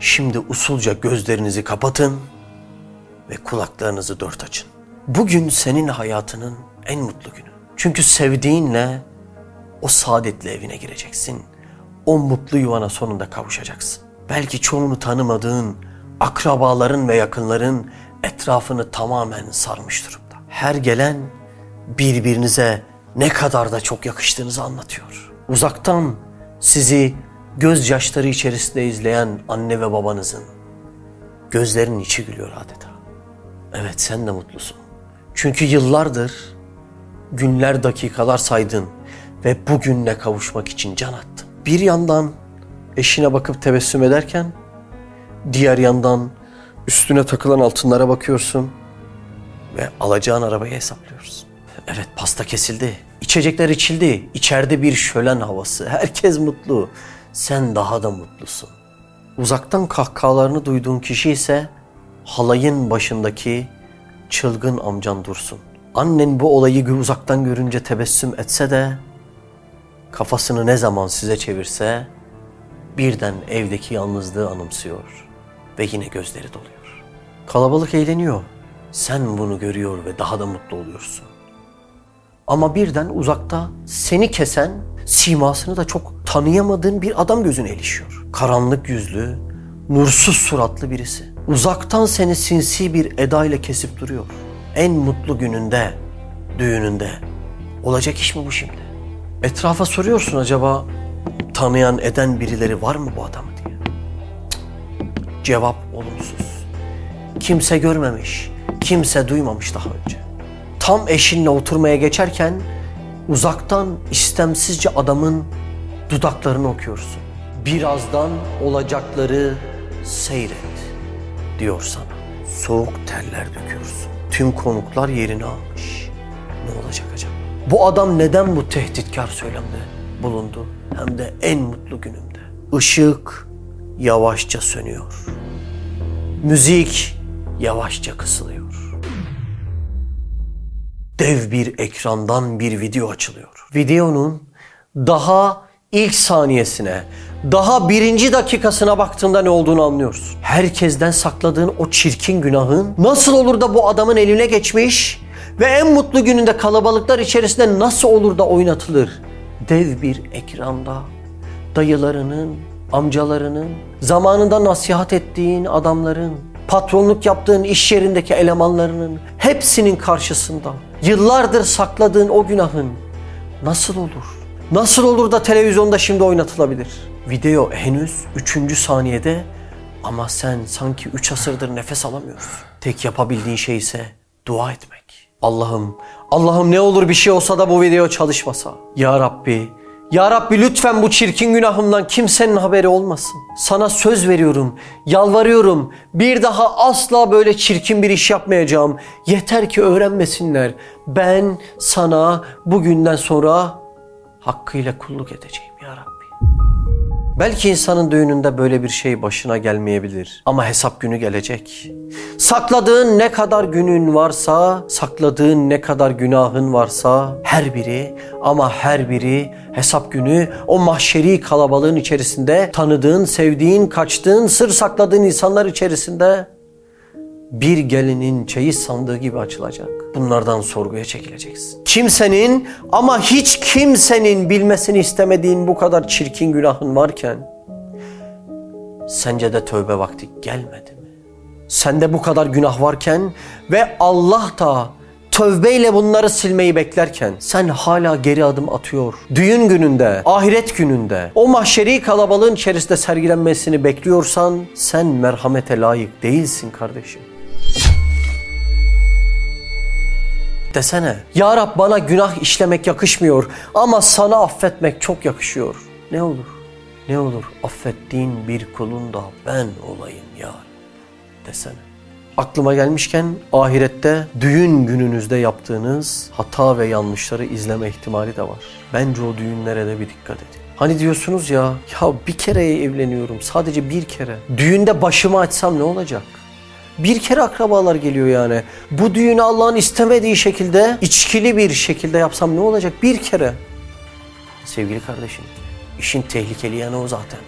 Şimdi usulca gözlerinizi kapatın ve kulaklarınızı dört açın. Bugün senin hayatının en mutlu günü. Çünkü sevdiğinle o saadetli evine gireceksin. O mutlu yuvana sonunda kavuşacaksın. Belki çoğunu tanımadığın akrabaların ve yakınların etrafını tamamen sarmış durumda. Her gelen birbirinize ne kadar da çok yakıştığınızı anlatıyor. Uzaktan sizi gözyaşları içerisinde izleyen anne ve babanızın gözlerinin içi gülüyor adeta. Evet sen de mutlusun. Çünkü yıllardır günler dakikalar saydın ve bugünle kavuşmak için can attın. Bir yandan eşine bakıp tebessüm ederken diğer yandan üstüne takılan altınlara bakıyorsun ve alacağın arabayı hesaplıyorsun. Evet pasta kesildi, içecekler içildi, içeride bir şölen havası, herkes mutlu. Sen daha da mutlusun. Uzaktan kahkahalarını duyduğun kişi ise halayın başındaki çılgın amcan Dursun. Annen bu olayı uzaktan görünce tebessüm etse de kafasını ne zaman size çevirse birden evdeki yalnızlığı anımsıyor ve yine gözleri doluyor. Kalabalık eğleniyor. Sen bunu görüyor ve daha da mutlu oluyorsun. Ama birden uzakta seni kesen, simasını da çok tanıyamadığın bir adam gözüne ilişiyor. Karanlık yüzlü, nursuz suratlı birisi. Uzaktan seni sinsi bir edayla kesip duruyor. En mutlu gününde, düğününde. Olacak iş mi bu şimdi? Etrafa soruyorsun acaba tanıyan eden birileri var mı bu adamı diye. Cevap olumsuz. Kimse görmemiş, kimse duymamış daha önce. Tam eşinle oturmaya geçerken uzaktan istemsizce adamın dudaklarını okuyorsun. Birazdan olacakları seyret diyor sana. Soğuk teller döküyorsun. Tüm konuklar yerini almış. Ne olacak acaba? Bu adam neden bu tehditkar söylemde bulundu? Hem de en mutlu günümde. Işık yavaşça sönüyor. Müzik yavaşça kısılıyor. Dev bir ekrandan bir video açılıyor. Videonun daha ilk saniyesine, daha birinci dakikasına baktığında ne olduğunu anlıyorsun. Herkesten sakladığın o çirkin günahın nasıl olur da bu adamın eline geçmiş ve en mutlu gününde kalabalıklar içerisinde nasıl olur da oynatılır? Dev bir ekranda dayılarının, amcalarının, zamanında nasihat ettiğin adamların, patronluk yaptığın iş yerindeki elemanlarının hepsinin karşısında yıllardır sakladığın o günahın nasıl olur? Nasıl olur da televizyonda şimdi oynatılabilir? Video henüz 3. saniyede ama sen sanki 3 asırdır nefes alamıyorsun. Tek yapabildiğin şey ise dua etmek. Allah'ım, Allah'ım ne olur bir şey olsa da bu video çalışmasa. Ya Rabbi, ya Rabbi lütfen bu çirkin günahımdan kimsenin haberi olmasın. Sana söz veriyorum, yalvarıyorum. Bir daha asla böyle çirkin bir iş yapmayacağım. Yeter ki öğrenmesinler. Ben sana bugünden sonra hakkıyla kulluk edeceğim ya Rabbi. Belki insanın düğününde böyle bir şey başına gelmeyebilir ama hesap günü gelecek. Sakladığın ne kadar günün varsa, sakladığın ne kadar günahın varsa her biri ama her biri hesap günü o mahşeri kalabalığın içerisinde tanıdığın, sevdiğin, kaçtığın, sır sakladığın insanlar içerisinde bir gelinin çeyiz sandığı gibi açılacak. Bunlardan sorguya çekileceksin. Kimsenin ama hiç kimsenin bilmesini istemediğin bu kadar çirkin günahın varken sence de tövbe vakti gelmedi mi? Sende bu kadar günah varken ve Allah da tövbeyle bunları silmeyi beklerken sen hala geri adım atıyor. Düğün gününde, ahiret gününde o mahşeri kalabalığın içerisinde sergilenmesini bekliyorsan sen merhamete layık değilsin kardeşim. Desene, Ya Rab bana günah işlemek yakışmıyor ama sana affetmek çok yakışıyor. Ne olur, ne olur affettiğin bir kulun da ben olayım ya desene. Aklıma gelmişken ahirette düğün gününüzde yaptığınız hata ve yanlışları izleme ihtimali de var. Bence o düğünlere de bir dikkat edin. Hani diyorsunuz ya, ya bir kere evleniyorum sadece bir kere. Düğünde başımı açsam ne olacak? Bir kere akrabalar geliyor yani. Bu düğünü Allah'ın istemediği şekilde, içkili bir şekilde yapsam ne olacak? Bir kere. Sevgili kardeşim, işin tehlikeli yanı o zaten.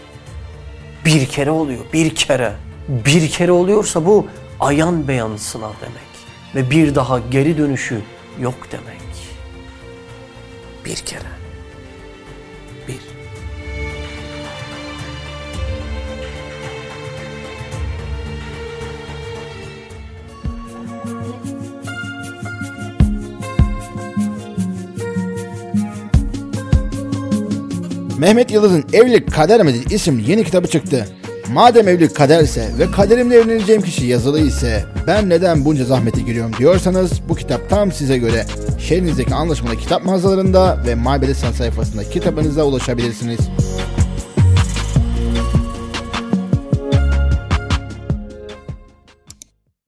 Bir kere oluyor, bir kere. Bir kere oluyorsa bu ayan beyan sınav demek. Ve bir daha geri dönüşü yok demek. Bir kere. Mehmet Yıldız'ın Evlilik Kader midir isimli yeni kitabı çıktı. Madem evlilik kaderse ve kaderimle evleneceğim kişi yazılı ise ben neden bunca zahmete giriyorum diyorsanız bu kitap tam size göre. Şehrinizdeki anlaşmalı kitap mağazalarında ve Maybelli sayfasında kitabınıza ulaşabilirsiniz.